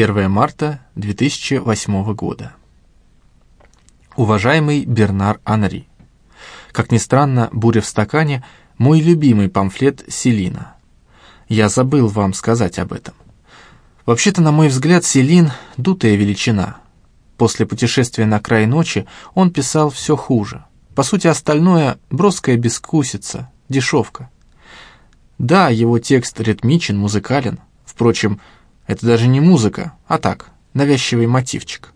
1 марта 2008 года. Уважаемый Бернар Анри, как ни странно, «Буря в стакане» — мой любимый памфлет Селина. Я забыл вам сказать об этом. Вообще-то, на мой взгляд, Селин — дутая величина. После путешествия на край ночи он писал все хуже. По сути, остальное — броская бескусица, дешевка. Да, его текст ритмичен, музыкален. Впрочем, это даже не музыка, а так, навязчивый мотивчик.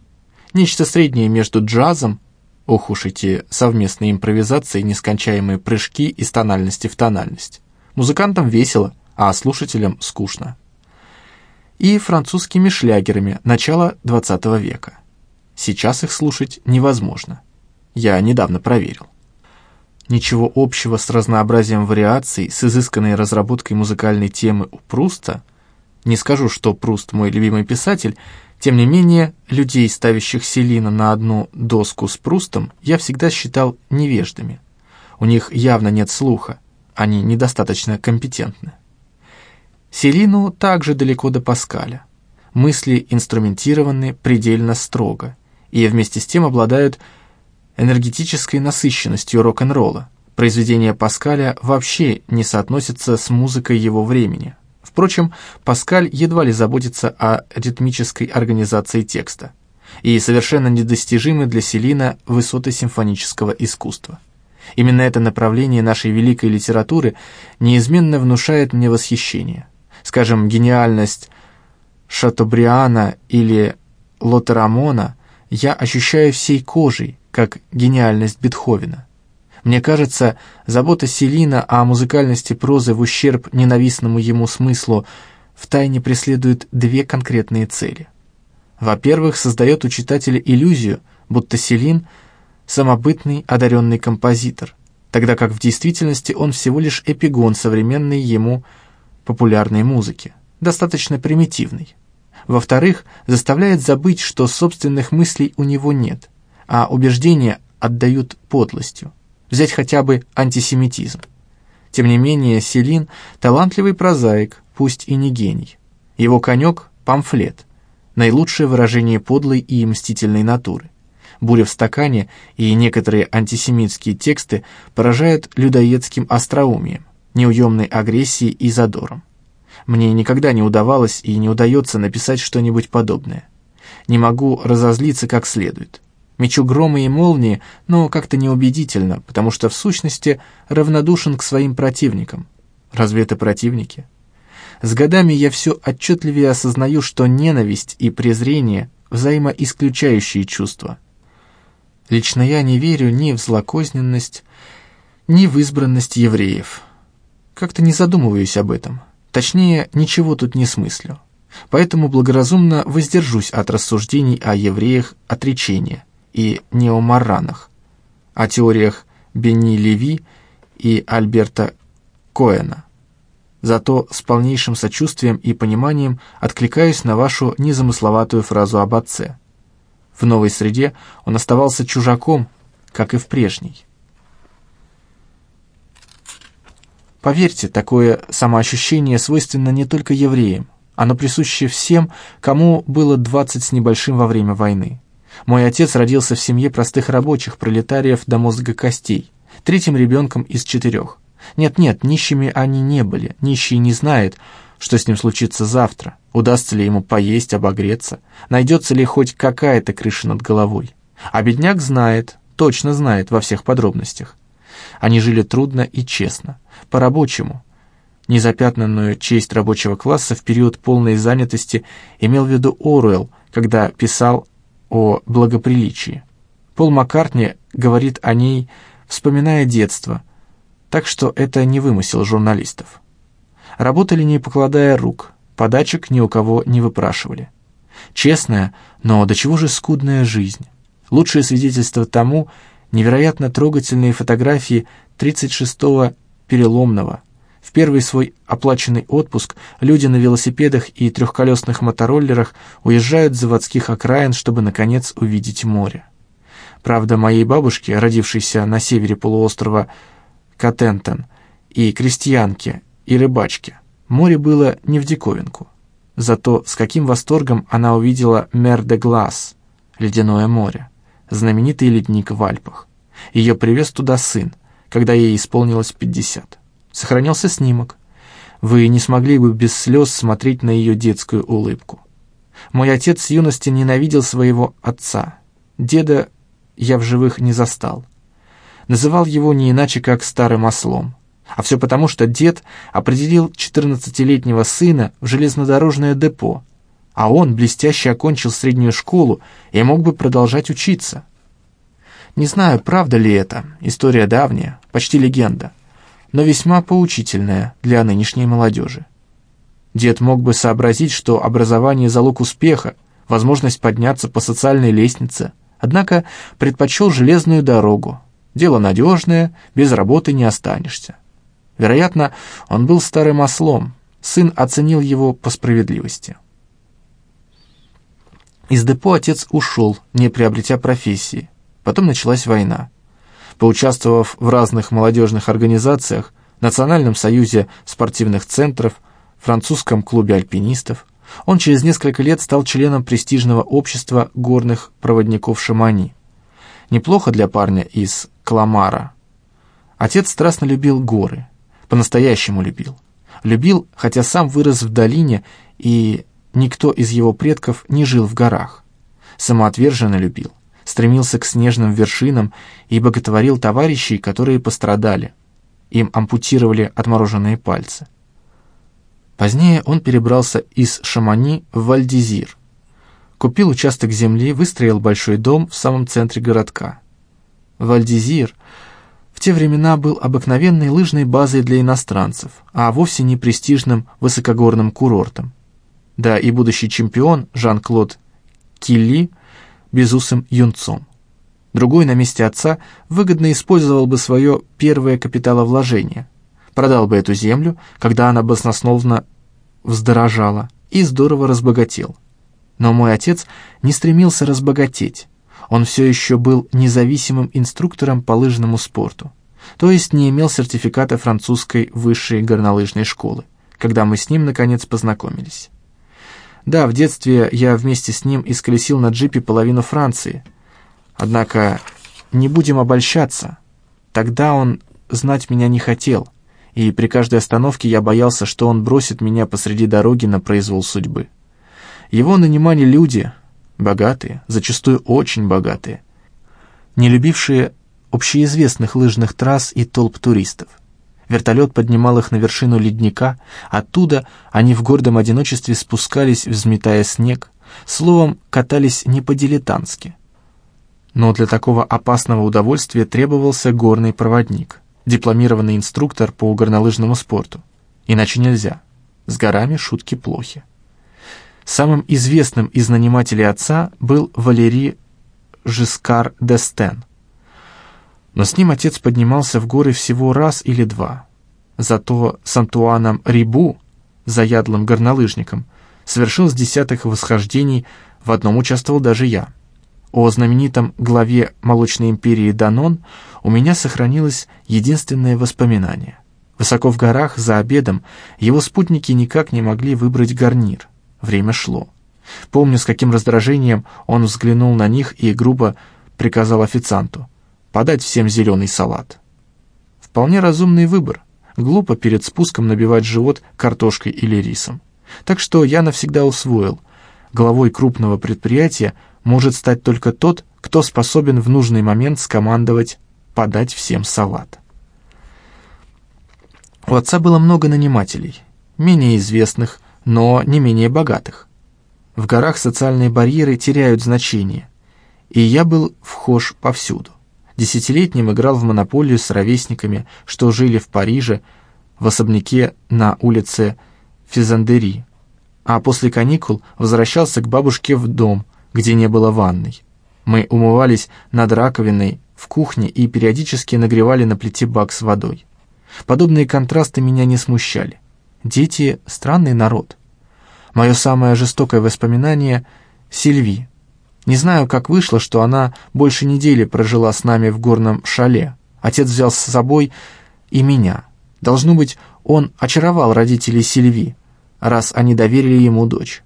Нечто среднее между джазом, ох уж эти совместные импровизации, нескончаемые прыжки из тональности в тональность. Музыкантам весело, а слушателям скучно. И французскими шлягерами начала XX века. Сейчас их слушать невозможно. Я недавно проверил. Ничего общего с разнообразием вариаций, с изысканной разработкой музыкальной темы у Пруста не скажу, что Пруст мой любимый писатель, тем не менее, людей, ставящих Селина на одну доску с Прустом, я всегда считал невеждами. У них явно нет слуха, они недостаточно компетентны. Селину также далеко до Паскаля. Мысли инструментированы предельно строго и вместе с тем обладают энергетической насыщенностью рок-н-ролла. Произведения Паскаля вообще не соотносятся с музыкой его времени. Впрочем, Паскаль едва ли заботится о ритмической организации текста и совершенно недостижимы для Селина высоты симфонического искусства. Именно это направление нашей великой литературы неизменно внушает мне восхищение. Скажем, гениальность Шатобриана или Лотерамона я ощущаю всей кожей, как гениальность Бетховена. Мне кажется, забота Селина о музыкальности прозы в ущерб ненавистному ему смыслу втайне преследует две конкретные цели. Во-первых, создает у читателя иллюзию, будто Селин – самобытный, одаренный композитор, тогда как в действительности он всего лишь эпигон современной ему популярной музыки, достаточно примитивный. Во-вторых, заставляет забыть, что собственных мыслей у него нет, а убеждения отдают подлостью. Взять хотя бы антисемитизм. Тем не менее, Селин – талантливый прозаик, пусть и не гений. Его конек – памфлет, наилучшее выражение подлой и мстительной натуры. «Буря в стакане» и некоторые антисемитские тексты поражают людоедским остроумием, неуемной агрессией и задором. Мне никогда не удавалось и не удается написать что-нибудь подобное. Не могу разозлиться как следует мечу грома и молнии, но как-то неубедительно, потому что в сущности равнодушен к своим противникам. Разве это противники? С годами я все отчетливее осознаю, что ненависть и презрение – взаимоисключающие чувства. Лично я не верю ни в злокозненность, ни в избранность евреев. Как-то не задумываюсь об этом. Точнее, ничего тут не смыслю. Поэтому благоразумно воздержусь от рассуждений о евреях отречения – и неомаранах, о теориях Бенни Леви и Альберта Коэна. Зато с полнейшим сочувствием и пониманием откликаюсь на вашу незамысловатую фразу об отце. В новой среде он оставался чужаком, как и в прежней. Поверьте, такое самоощущение свойственно не только евреям, оно присуще всем, кому было 20 с небольшим во время войны. Мой отец родился в семье простых рабочих, пролетариев до мозга костей, третьим ребенком из четырех. Нет-нет, нищими они не были, нищий не знает, что с ним случится завтра, удастся ли ему поесть, обогреться, найдется ли хоть какая-то крыша над головой. А бедняк знает, точно знает во всех подробностях. Они жили трудно и честно, по-рабочему. Незапятнанную честь рабочего класса в период полной занятости имел в виду Оруэлл, когда писал о благоприличии. Пол Маккартни говорит о ней, вспоминая детство, так что это не вымысел журналистов. Работали не покладая рук, подачек ни у кого не выпрашивали. Честная, но до чего же скудная жизнь. Лучшее свидетельство тому — невероятно трогательные фотографии 36-го переломного – в первый свой оплаченный отпуск люди на велосипедах и трехколесных мотороллерах уезжают с заводских окраин, чтобы, наконец, увидеть море. Правда, моей бабушке, родившейся на севере полуострова Катентен, и крестьянке, и рыбачке, море было не в диковинку. Зато с каким восторгом она увидела Мер де Глас, ледяное море, знаменитый ледник в Альпах. Ее привез туда сын, когда ей исполнилось 50. Сохранился снимок. Вы не смогли бы без слез смотреть на ее детскую улыбку. Мой отец с юности ненавидел своего отца. Деда я в живых не застал. Называл его не иначе, как старым ослом. А все потому, что дед определил 14-летнего сына в железнодорожное депо, а он блестяще окончил среднюю школу и мог бы продолжать учиться. Не знаю, правда ли это, история давняя, почти легенда но весьма поучительная для нынешней молодежи. Дед мог бы сообразить, что образование – залог успеха, возможность подняться по социальной лестнице, однако предпочел железную дорогу. Дело надежное, без работы не останешься. Вероятно, он был старым ослом, сын оценил его по справедливости. Из депо отец ушел, не приобретя профессии. Потом началась война. Поучаствовав в разных молодежных организациях, Национальном союзе спортивных центров, французском клубе альпинистов, он через несколько лет стал членом престижного общества горных проводников Шамани. Неплохо для парня из Кламара. Отец страстно любил горы, по-настоящему любил. Любил, хотя сам вырос в долине, и никто из его предков не жил в горах. Самоотверженно любил, стремился к снежным вершинам и боготворил товарищей, которые пострадали. Им ампутировали отмороженные пальцы. Позднее он перебрался из Шамани в Вальдизир. Купил участок земли, выстроил большой дом в самом центре городка. Вальдизир в те времена был обыкновенной лыжной базой для иностранцев, а вовсе не престижным высокогорным курортом. Да и будущий чемпион Жан-Клод Килли безусым юнцом. Другой на месте отца выгодно использовал бы свое первое капиталовложение, продал бы эту землю, когда она баснословно вздорожала, и здорово разбогател. Но мой отец не стремился разбогатеть. Он все еще был независимым инструктором по лыжному спорту, то есть не имел сертификата французской высшей горнолыжной школы, когда мы с ним, наконец, познакомились. Да, в детстве я вместе с ним исколесил на джипе половину Франции. Однако не будем обольщаться. Тогда он знать меня не хотел — и при каждой остановке я боялся, что он бросит меня посреди дороги на произвол судьбы. Его нанимали люди, богатые, зачастую очень богатые, не любившие общеизвестных лыжных трасс и толп туристов. Вертолет поднимал их на вершину ледника, оттуда они в гордом одиночестве спускались, взметая снег, словом, катались не по-дилетантски. Но для такого опасного удовольствия требовался горный проводник дипломированный инструктор по горнолыжному спорту. Иначе нельзя. С горами шутки плохи. Самым известным из нанимателей отца был Валерий Жискар Дестен. Но с ним отец поднимался в горы всего раз или два. Зато с Антуаном Рибу, заядлым горнолыжником, совершил с десятых восхождений, в одном участвовал даже я. О знаменитом главе Молочной империи Данон у меня сохранилось единственное воспоминание. Высоко в горах, за обедом, его спутники никак не могли выбрать гарнир. Время шло. Помню, с каким раздражением он взглянул на них и грубо приказал официанту подать всем зеленый салат. Вполне разумный выбор. Глупо перед спуском набивать живот картошкой или рисом. Так что я навсегда усвоил. Главой крупного предприятия может стать только тот, кто способен в нужный момент скомандовать подать всем салат. У отца было много нанимателей, менее известных, но не менее богатых. В горах социальные барьеры теряют значение, и я был вхож повсюду. Десятилетним играл в монополию с ровесниками, что жили в Париже, в особняке на улице Физандери, а после каникул возвращался к бабушке в дом, где не было ванной. Мы умывались над раковиной в кухне и периодически нагревали на плите бак с водой. Подобные контрасты меня не смущали. Дети — странный народ. Мое самое жестокое воспоминание — Сильви. Не знаю, как вышло, что она больше недели прожила с нами в горном шале. Отец взял с собой и меня. Должно быть, он очаровал родителей Сильви. раз они доверили ему дочь.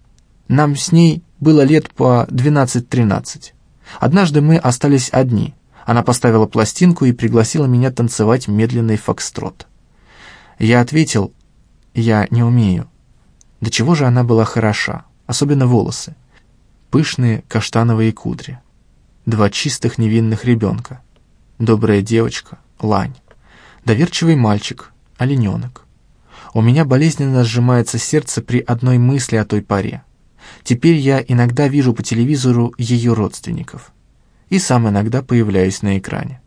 Нам с ней было лет по 12-13. Однажды мы остались одни. Она поставила пластинку и пригласила меня танцевать медленный фокстрот. Я ответил, я не умею. До чего же она была хороша, особенно волосы. Пышные каштановые кудри. Два чистых невинных ребенка. Добрая девочка, лань. Доверчивый мальчик, олененок. У меня болезненно сжимается сердце при одной мысли о той паре. Теперь я иногда вижу по телевизору ее родственников. И сам иногда появляюсь на экране.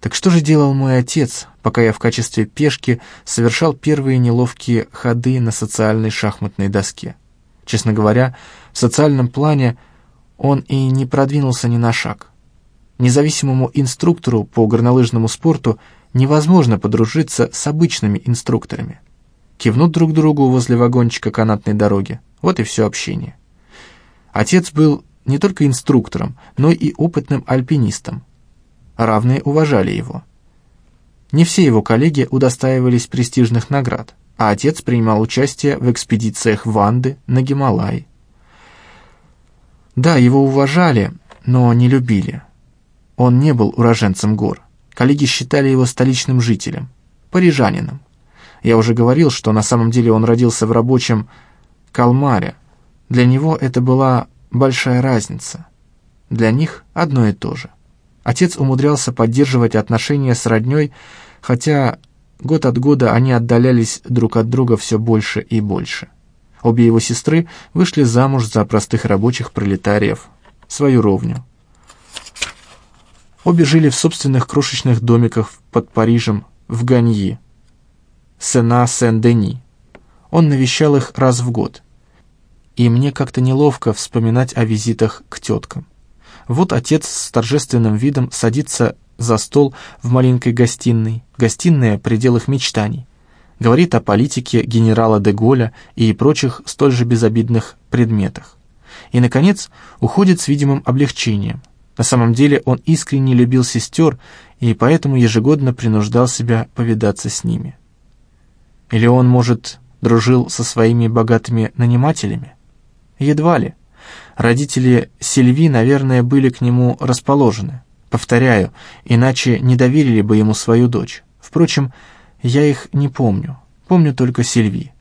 Так что же делал мой отец, пока я в качестве пешки совершал первые неловкие ходы на социальной шахматной доске? Честно говоря, в социальном плане он и не продвинулся ни на шаг. Независимому инструктору по горнолыжному спорту невозможно подружиться с обычными инструкторами. Кивнут друг другу возле вагончика канатной дороги, вот и все общение. Отец был не только инструктором, но и опытным альпинистом. Равные уважали его. Не все его коллеги удостаивались престижных наград, а отец принимал участие в экспедициях в Анды на Гималай. Да, его уважали, но не любили. Он не был уроженцем гор. Коллеги считали его столичным жителем, парижанином. Я уже говорил, что на самом деле он родился в рабочем Калмаре. Для него это была большая разница. Для них одно и то же. Отец умудрялся поддерживать отношения с роднёй, хотя год от года они отдалялись друг от друга все больше и больше. Обе его сестры вышли замуж за простых рабочих пролетариев, свою ровню. Обе жили в собственных крошечных домиках под Парижем, в Ганьи, Сена-Сен-Дени. Он навещал их раз в год. И мне как-то неловко вспоминать о визитах к теткам. Вот отец с торжественным видом садится за стол в маленькой гостиной, гостиная — предел их мечтаний. Говорит о политике генерала де Голля и прочих столь же безобидных предметах. И, наконец, уходит с видимым облегчением. На самом деле он искренне любил сестер и поэтому ежегодно принуждал себя повидаться с ними. Или он, может, дружил со своими богатыми нанимателями? Едва ли. Родители Сильви, наверное, были к нему расположены. Повторяю, иначе не доверили бы ему свою дочь. Впрочем, я их не помню. Помню только Сильви.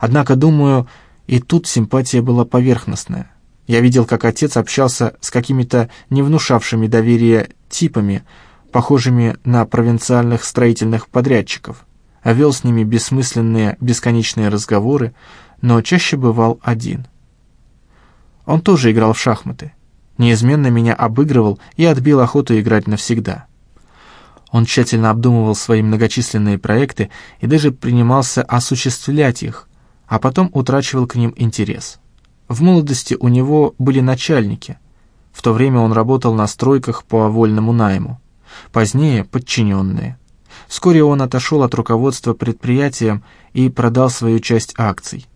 Однако, думаю, и тут симпатия была поверхностная. Я видел, как отец общался с какими-то не внушавшими доверия типами, похожими на провинциальных строительных подрядчиков, а вел с ними бессмысленные бесконечные разговоры, но чаще бывал один. Он тоже играл в шахматы. Неизменно меня обыгрывал и отбил охоту играть навсегда. Он тщательно обдумывал свои многочисленные проекты и даже принимался осуществлять их, а потом утрачивал к ним интерес. В молодости у него были начальники. В то время он работал на стройках по вольному найму. Позднее — подчиненные. Вскоре он отошел от руководства предприятием и продал свою часть акций.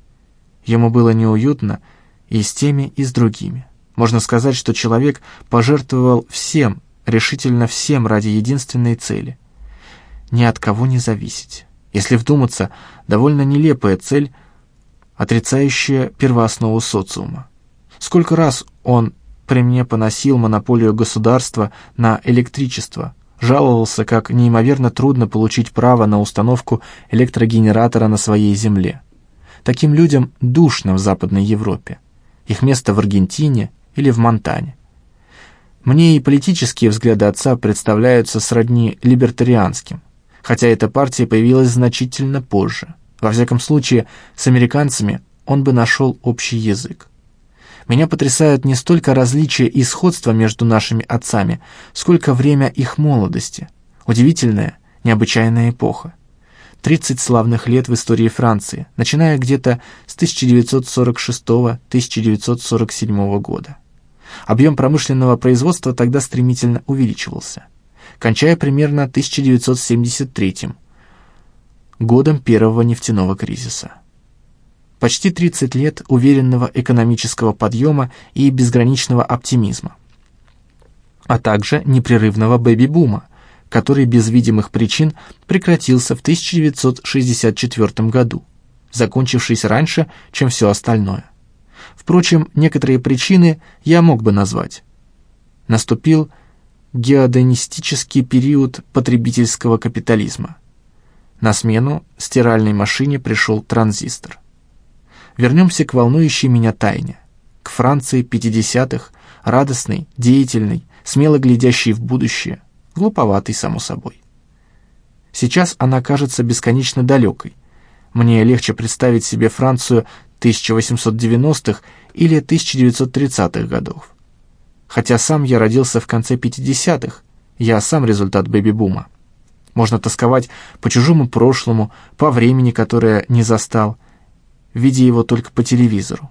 Ему было неуютно и с теми, и с другими. Можно сказать, что человек пожертвовал всем, решительно всем ради единственной цели — ни от кого не зависеть. Если вдуматься, довольно нелепая цель, отрицающая первооснову социума. Сколько раз он при мне поносил монополию государства на электричество, жаловался, как неимоверно трудно получить право на установку электрогенератора на своей земле. Таким людям душно в Западной Европе. Их место в Аргентине или в Монтане. Мне и политические взгляды отца представляются сродни либертарианским, хотя эта партия появилась значительно позже. Во всяком случае, с американцами он бы нашел общий язык. Меня потрясают не столько различия и сходства между нашими отцами, сколько время их молодости. Удивительная, необычайная эпоха. 30 славных лет в истории Франции, начиная где-то с 1946-1947 года. Объем промышленного производства тогда стремительно увеличивался, кончая примерно 1973 годом первого нефтяного кризиса. Почти 30 лет уверенного экономического подъема и безграничного оптимизма, а также непрерывного бэби-бума, который без видимых причин прекратился в 1964 году. закончившийся раньше, чем все остальное. Впрочем, некоторые причины я мог бы назвать. Наступил геодонистический период потребительского капитализма. На смену стиральной машине пришел транзистор. Вернемся к волнующей меня тайне, к Франции 50-х, радостной, деятельной, смело глядящей в будущее, глуповатой, само собой. Сейчас она кажется бесконечно далекой. Мне легче представить себе Францию 1890-х или 1930-х годов. Хотя сам я родился в конце 50-х, я сам результат бэби-бума. Можно тосковать по чужому прошлому, по времени, которое не застал, видя его только по телевизору.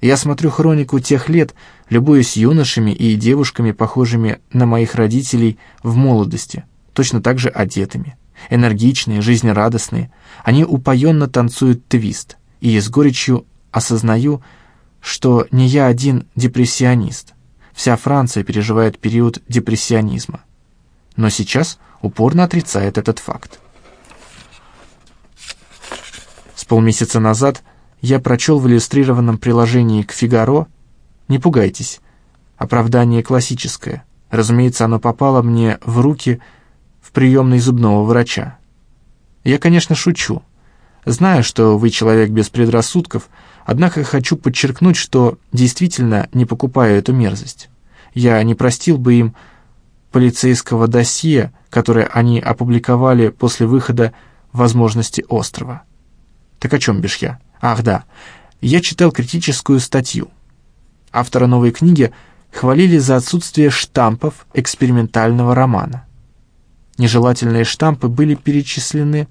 Я смотрю хронику тех лет, любуясь юношами и девушками, похожими на моих родителей в молодости, точно так же одетыми. Энергичные, жизнерадостные, они упоенно танцуют твист, и с горечью осознаю, что не я один депрессионист. Вся Франция переживает период депрессионизма. Но сейчас упорно отрицает этот факт. С полмесяца назад я прочел в иллюстрированном приложении к «Фигаро» «Не пугайтесь», оправдание классическое. Разумеется, оно попало мне в руки в приемной зубного врача. Я, конечно, шучу. Знаю, что вы человек без предрассудков, однако хочу подчеркнуть, что действительно не покупаю эту мерзость. Я не простил бы им полицейского досье, которое они опубликовали после выхода «Возможности острова». Так о чем бишь я? Ах да, я читал критическую статью. Автора новой книги хвалили за отсутствие штампов экспериментального романа. Нежелательные штампы были перечислены,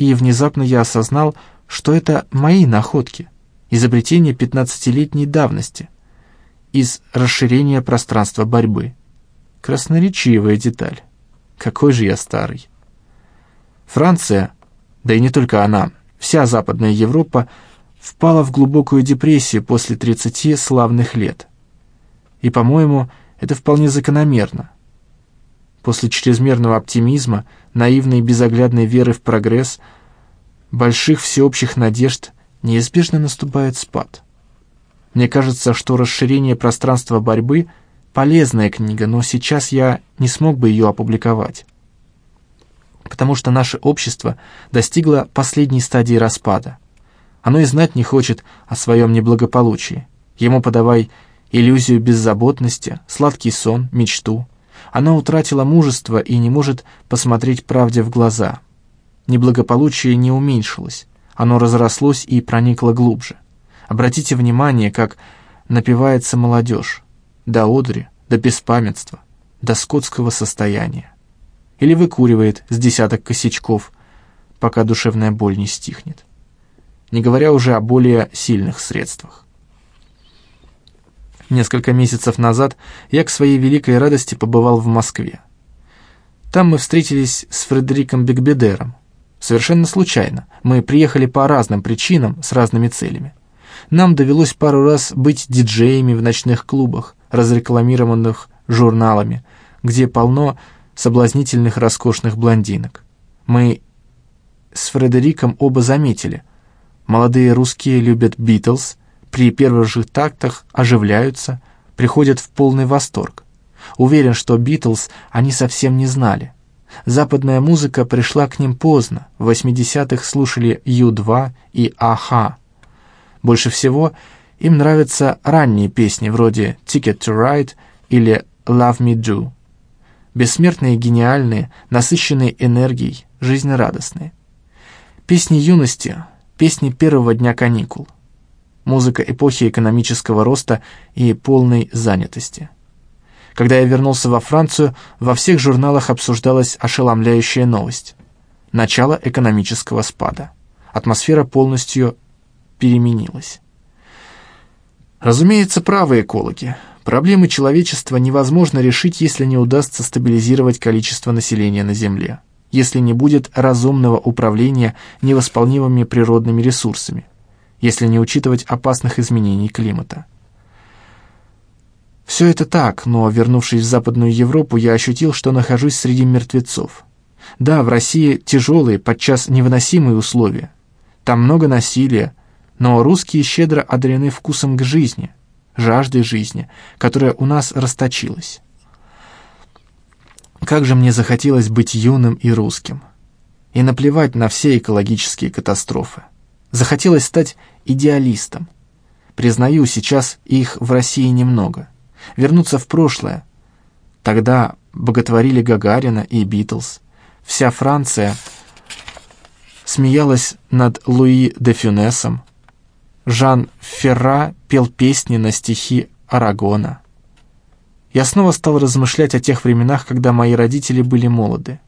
и внезапно я осознал, что это мои находки, изобретение 15-летней давности, из расширения пространства борьбы. Красноречивая деталь. Какой же я старый. Франция, да и не только она, вся Западная Европа впала в глубокую депрессию после 30 славных лет. И, по-моему, это вполне закономерно. После чрезмерного оптимизма, наивной и безоглядной веры в прогресс, больших всеобщих надежд неизбежно наступает спад. Мне кажется, что расширение пространства борьбы — полезная книга, но сейчас я не смог бы ее опубликовать. Потому что наше общество достигло последней стадии распада. Оно и знать не хочет о своем неблагополучии. Ему подавай иллюзию беззаботности, сладкий сон, мечту — она утратила мужество и не может посмотреть правде в глаза. Неблагополучие не уменьшилось, оно разрослось и проникло глубже. Обратите внимание, как напивается молодежь. До одри, до беспамятства, до скотского состояния. Или выкуривает с десяток косячков, пока душевная боль не стихнет. Не говоря уже о более сильных средствах. Несколько месяцев назад я к своей великой радости побывал в Москве. Там мы встретились с Фредериком Бекбедером. Совершенно случайно. Мы приехали по разным причинам, с разными целями. Нам довелось пару раз быть диджеями в ночных клубах, разрекламированных журналами, где полно соблазнительных роскошных блондинок. Мы с Фредериком оба заметили. Молодые русские любят Битлз, при первых же тактах оживляются, приходят в полный восторг. Уверен, что Битлз они совсем не знали. Западная музыка пришла к ним поздно, в 80-х слушали Ю-2 и Аха. Больше всего им нравятся ранние песни вроде «Ticket to Ride» или «Love Me Do». Бессмертные, гениальные, насыщенные энергией, жизнерадостные. Песни юности, песни первого дня каникул — музыка эпохи экономического роста и полной занятости. Когда я вернулся во Францию, во всех журналах обсуждалась ошеломляющая новость. Начало экономического спада. Атмосфера полностью переменилась. Разумеется, правы экологи. Проблемы человечества невозможно решить, если не удастся стабилизировать количество населения на Земле, если не будет разумного управления невосполнимыми природными ресурсами, если не учитывать опасных изменений климата. Все это так, но, вернувшись в Западную Европу, я ощутил, что нахожусь среди мертвецов. Да, в России тяжелые, подчас невыносимые условия. Там много насилия, но русские щедро одарены вкусом к жизни, жаждой жизни, которая у нас расточилась. Как же мне захотелось быть юным и русским. И наплевать на все экологические катастрофы. Захотелось стать идеалистом. Признаю, сейчас их в России немного. Вернуться в прошлое. Тогда боготворили Гагарина и Битлз. Вся Франция смеялась над Луи де Фюнесом. Жан Ферра пел песни на стихи Арагона. Я снова стал размышлять о тех временах, когда мои родители были молоды.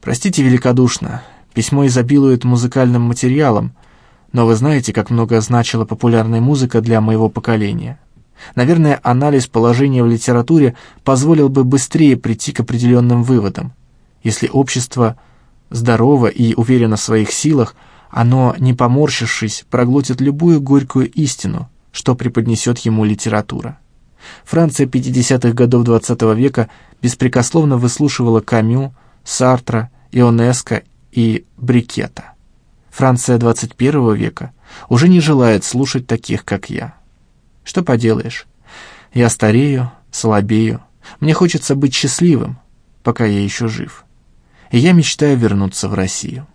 Простите великодушно, письмо изобилует музыкальным материалом, но вы знаете, как много значила популярная музыка для моего поколения. Наверное, анализ положения в литературе позволил бы быстрее прийти к определенным выводам. Если общество здорово и уверено в своих силах, оно, не поморщившись, проглотит любую горькую истину, что преподнесет ему литература. Франция 50-х годов XX -го века беспрекословно выслушивала Камю, Сартра, Ионеско и Брикета. Франция 21 века уже не желает слушать таких, как я. Что поделаешь? Я старею, слабею. Мне хочется быть счастливым, пока я еще жив. И я мечтаю вернуться в Россию.